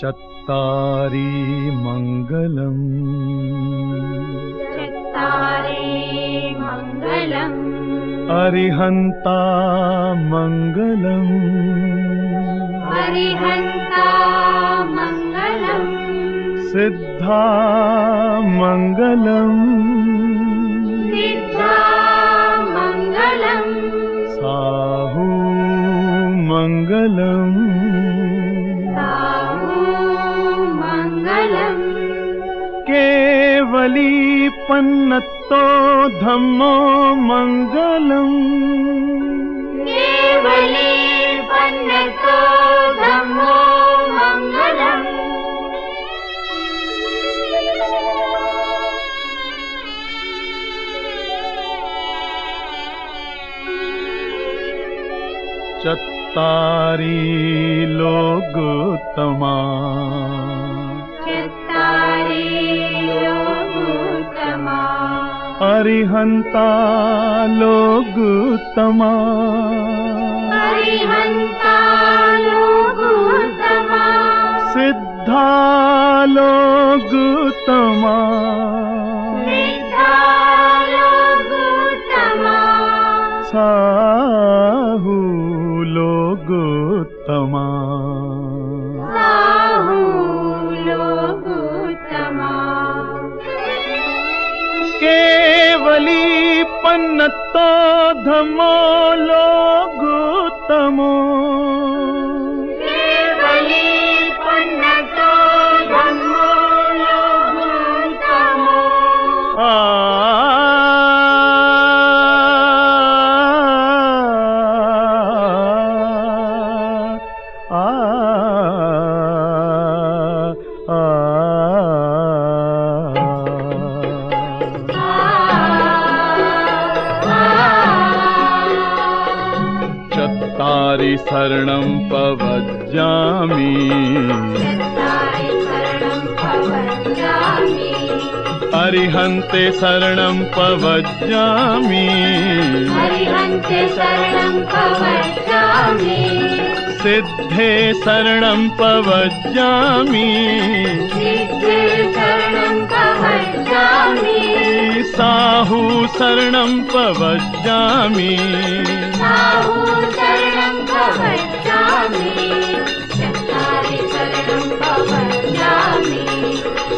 चत्तारि मङ्गलम्। चत्तारे मङ्गलम्। अरिहन्ता मङ्गलम्। मङ्गलम्। सिद्धा मङ्गलम्। सिद्धा मङ्गलम्। साहू मङ्गलम् धम्मो मङ्गलम्। पन्नतो धम्मो मङ्गलम्। चत्तारि लोगोत्तमा लोगोत्तमा हरिहन्ता सिद्धा लोगोत्तमा साहू लोगोत्तमा केवली पन्नत्तो धम्मो लोगोत्तमो चत्तारि शरणं पवज्जामि। हरिहन्ते शरणं प्रपद्यामि सिद्धे शरणं पवज्जामि। सिद्धे शरणं पवज्जामि साहू शरणं प्रपद्यामि चत्तारि शरणं प्रपद्यामि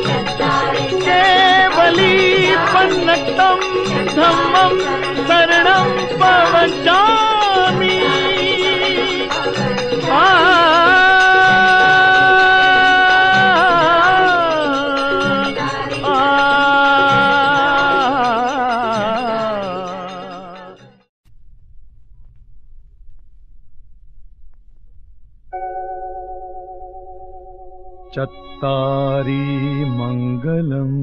चत्तारि केवली पन्नट्टं धम्मं शरणं पवज्जामि चत्तारि मङ्गलम्।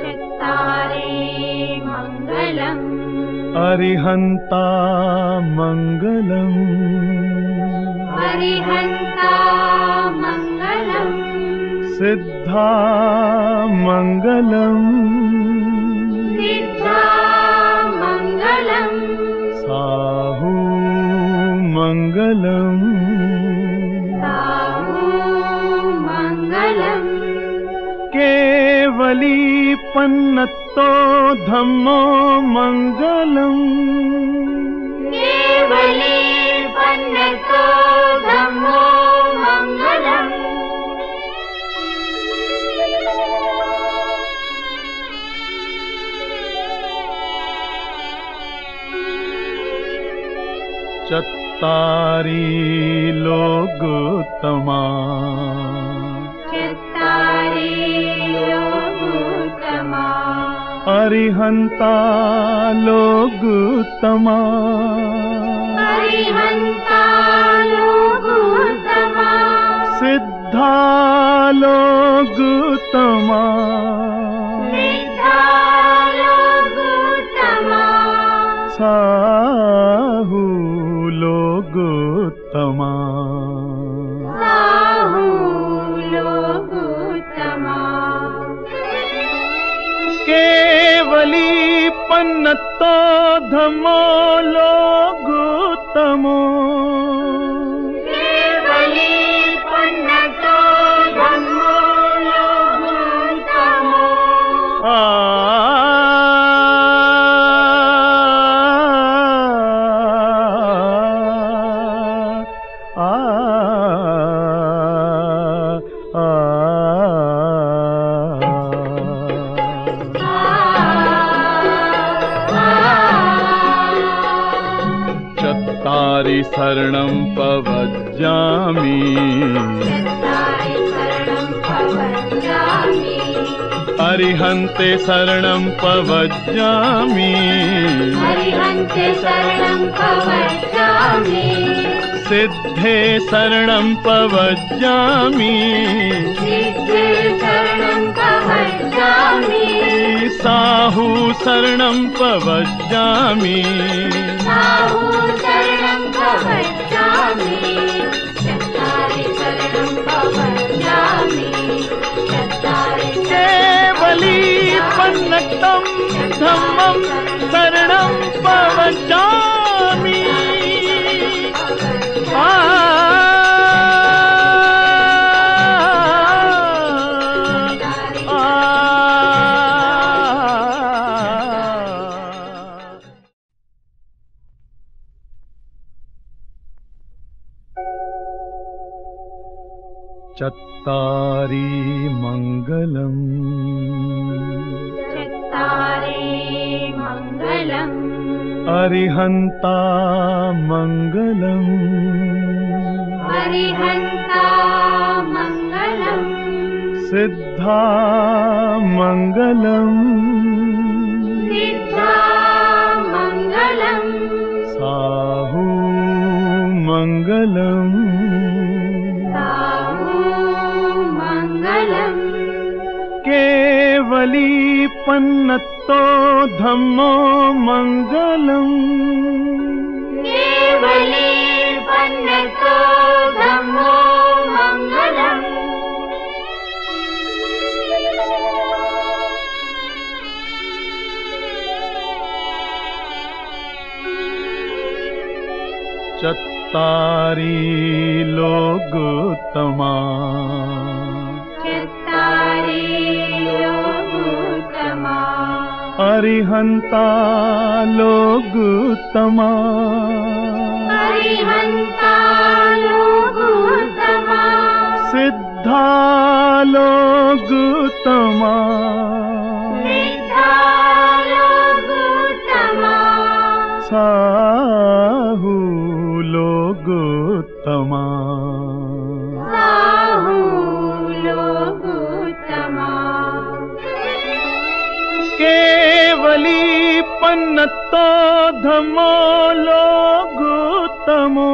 चत्तारे मङ्गलम्। अरिहन्ता मङ्गलम्। मङ्गलम्। सिद्धा मङ्गलम्। सिद्धा मङ्गलम्। साहू मङ्गलम् पन्नत्तो धम्मो मङ्गलम्। केवली पन्नतो धम्मो मङ्गलम्। चत्तारि लोगोत्तमा चत्तारे योगोत्तमा अरिहन्ता लोगोत्तमा हरिहन्ता योगोत्तमा सिद्धा लोगोत्तमा सिद्धा योगोत्तमा पन्नत्तो धम्मो पवज्जामि पवज्जामि हरिहन्ते शरणं प्रवक्ष्यामि सिद्धे शरणं पवज्जामि सिद्धे शरणं प्रवक्ष्यामि साहु शरणं पवज्जामि चत्तारि चत्तारि केवली धम्मं शरणं पवज्जामि चत्तारि मङ्गलम्। चत्तारे मङ्गलम्। अरिहन्ता मङ्गलम्। सिद्धा मङ्गलम् पन्नत्तो धम्मो मङ्गलम्। केवली पन्नतो धम्मो मङ्गलम्। चत्तारि लोगोत्तमा अरिहन्ता लोगोत्तमा हरिहन्ता योगोत्तमा सिद्धा लोगोत्तमा सिद्धा केवली पन्नत्तो धम्मो लोगोत्तमो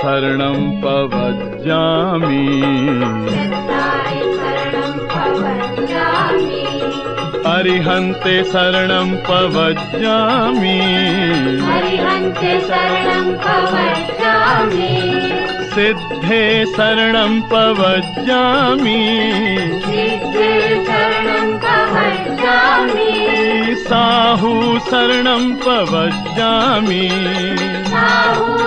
शरणं पवज्जामि हरिहन्ते शरणं प्रवक्ष्यामि सिद्धे शरणं पवज्जामि सिद्धे शरणं प्रवक्ष्यामि साहु शरणं पवज्जामि साहु